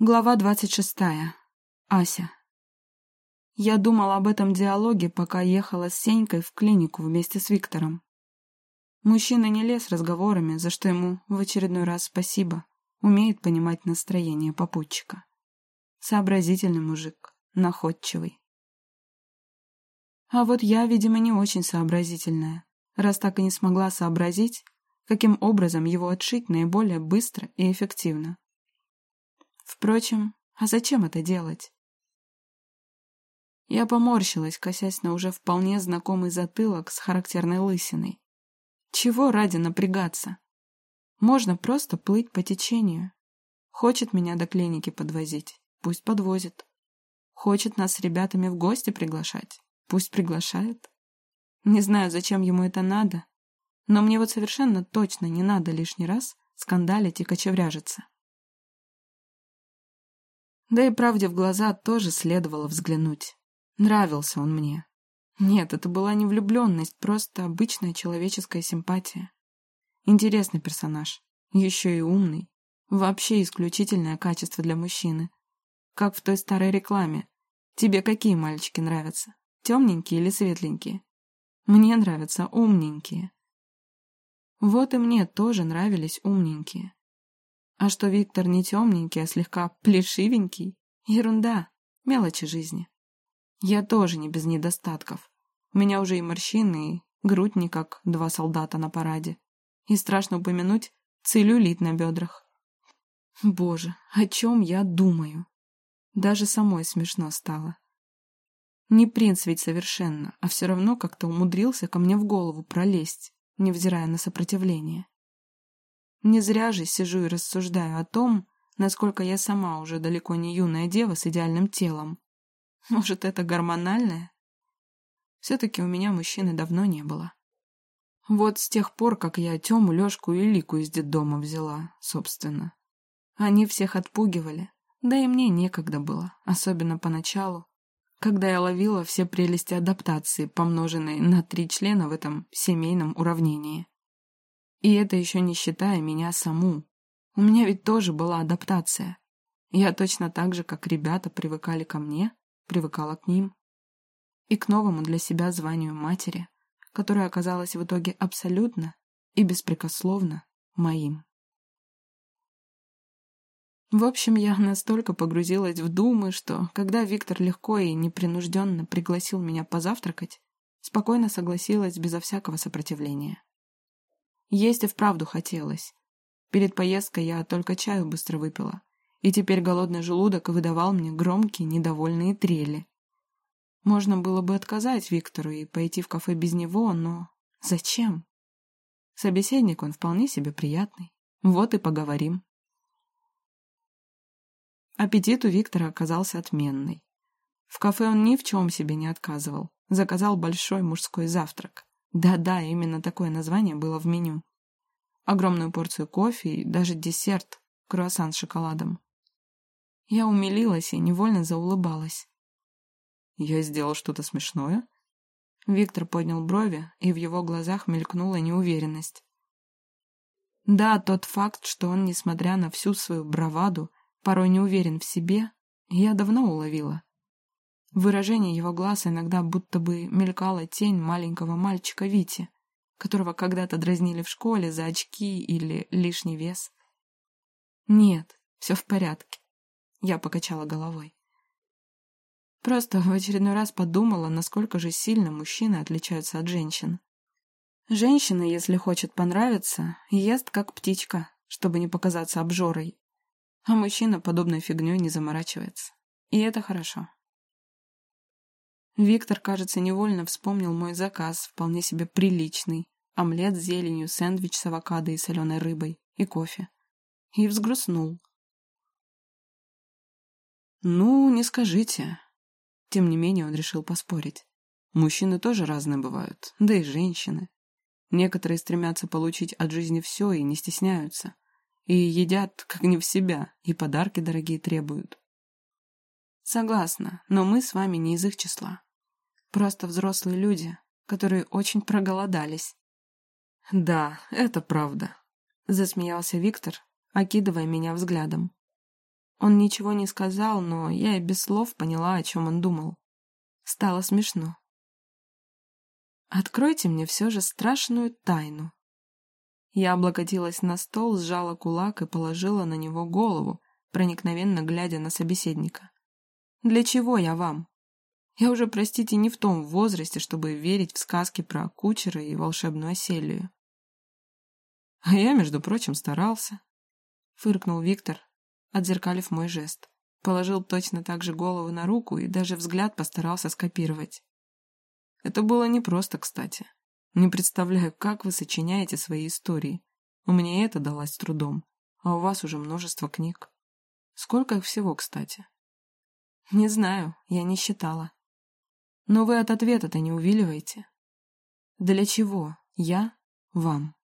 Глава двадцать шестая. Ася. Я думала об этом диалоге, пока ехала с Сенькой в клинику вместе с Виктором. Мужчина не лез разговорами, за что ему в очередной раз спасибо. Умеет понимать настроение попутчика. Сообразительный мужик, находчивый. А вот я, видимо, не очень сообразительная, раз так и не смогла сообразить, каким образом его отшить наиболее быстро и эффективно. Впрочем, а зачем это делать? Я поморщилась, косясь на уже вполне знакомый затылок с характерной лысиной. Чего ради напрягаться? Можно просто плыть по течению. Хочет меня до клиники подвозить, пусть подвозит. Хочет нас с ребятами в гости приглашать, пусть приглашает. Не знаю, зачем ему это надо, но мне вот совершенно точно не надо лишний раз скандалить и кочевряжиться. Да и правде в глаза тоже следовало взглянуть. Нравился он мне. Нет, это была не влюбленность, просто обычная человеческая симпатия. Интересный персонаж. Еще и умный. Вообще исключительное качество для мужчины. Как в той старой рекламе. Тебе какие мальчики нравятся? Темненькие или светленькие? Мне нравятся умненькие. Вот и мне тоже нравились умненькие. А что Виктор не темненький, а слегка плешивенький? Ерунда, мелочи жизни. Я тоже не без недостатков. У меня уже и морщины, и грудь не как два солдата на параде. И страшно упомянуть целлюлит на бедрах. Боже, о чем я думаю? Даже самой смешно стало. Не принц ведь совершенно, а все равно как-то умудрился ко мне в голову пролезть, невзирая на сопротивление. Не зря же сижу и рассуждаю о том, насколько я сама уже далеко не юная дева с идеальным телом. Может, это гормональное? Все-таки у меня мужчины давно не было. Вот с тех пор, как я Тему, Лешку и Лику из детдома взяла, собственно. Они всех отпугивали, да и мне некогда было, особенно поначалу, когда я ловила все прелести адаптации, помноженные на три члена в этом семейном уравнении. И это еще не считая меня саму. У меня ведь тоже была адаптация. Я точно так же, как ребята привыкали ко мне, привыкала к ним. И к новому для себя званию матери, которое оказалось в итоге абсолютно и беспрекословно моим. В общем, я настолько погрузилась в думы, что, когда Виктор легко и непринужденно пригласил меня позавтракать, спокойно согласилась безо всякого сопротивления. Есть и вправду хотелось. Перед поездкой я только чаю быстро выпила, и теперь голодный желудок выдавал мне громкие недовольные трели. Можно было бы отказать Виктору и пойти в кафе без него, но зачем? Собеседник он вполне себе приятный. Вот и поговорим. Аппетит у Виктора оказался отменный. В кафе он ни в чем себе не отказывал. Заказал большой мужской завтрак. Да-да, именно такое название было в меню. Огромную порцию кофе и даже десерт, круассан с шоколадом. Я умилилась и невольно заулыбалась. «Я сделал что-то смешное?» Виктор поднял брови, и в его глазах мелькнула неуверенность. Да, тот факт, что он, несмотря на всю свою браваду, порой не уверен в себе, я давно уловила. Выражение его глаз иногда будто бы мелькала тень маленького мальчика Вити, которого когда-то дразнили в школе за очки или лишний вес. «Нет, все в порядке», — я покачала головой. Просто в очередной раз подумала, насколько же сильно мужчины отличаются от женщин. Женщина, если хочет понравиться, ест как птичка, чтобы не показаться обжорой. А мужчина подобной фигней не заморачивается. И это хорошо. Виктор, кажется, невольно вспомнил мой заказ, вполне себе приличный. Омлет с зеленью, сэндвич с авокадо и соленой рыбой, и кофе. И взгрустнул. «Ну, не скажите». Тем не менее он решил поспорить. Мужчины тоже разные бывают, да и женщины. Некоторые стремятся получить от жизни все и не стесняются. И едят, как не в себя, и подарки дорогие требуют. Согласна, но мы с вами не из их числа. Просто взрослые люди, которые очень проголодались. «Да, это правда», — засмеялся Виктор, окидывая меня взглядом. Он ничего не сказал, но я и без слов поняла, о чем он думал. Стало смешно. «Откройте мне все же страшную тайну». Я облокотилась на стол, сжала кулак и положила на него голову, проникновенно глядя на собеседника. «Для чего я вам? Я уже, простите, не в том возрасте, чтобы верить в сказки про кучера и волшебную оселию». «А я, между прочим, старался», — фыркнул Виктор, отзеркалив мой жест. Положил точно так же голову на руку и даже взгляд постарался скопировать. Это было непросто, кстати. Не представляю, как вы сочиняете свои истории. У меня это далось с трудом, а у вас уже множество книг. Сколько их всего, кстати? Не знаю, я не считала. Но вы от ответа-то не увиливаете. Для чего я вам?